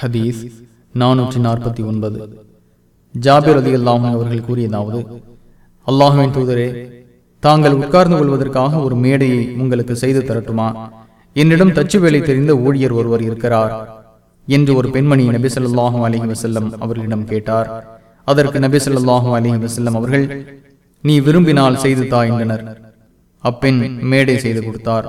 ஹதீஸ் நானூற்றி நாற்பத்தி ஒன்பது. ஜாபிர் அலி அல்லாஹன் அவர்கள் கூறியதாவது அல்லாஹுவின் தூதரே தாங்கள் உட்கார்ந்து கொள்வதற்காக ஒரு மேடையை உங்களுக்கு செய்து தரட்டுமா? என்னிடம் தச்சு வேலை தெரிந்த ஊழியர் ஒருவர் இருக்கிறார் என்று ஒரு பெண்மணி நபி ஸல்லல்லாஹு அலைஹி வஸல்லம் அவர்களிடம் கேட்டார். அதற்கு நபி ஸல்லல்லாஹு அலைஹி வஸல்லம் அவர்கள் நீ விரும்பினால் செய்து தா என்றனர். அப்பெண் மேடை செய்து கொடுத்தார்.